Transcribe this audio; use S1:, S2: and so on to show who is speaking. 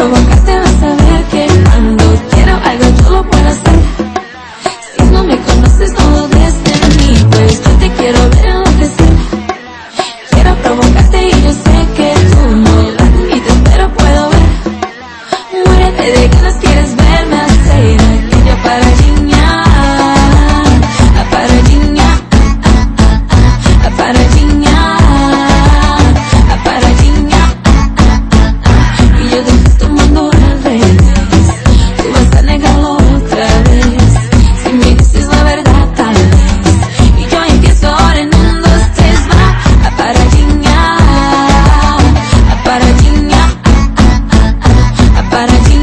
S1: provocar. para ti.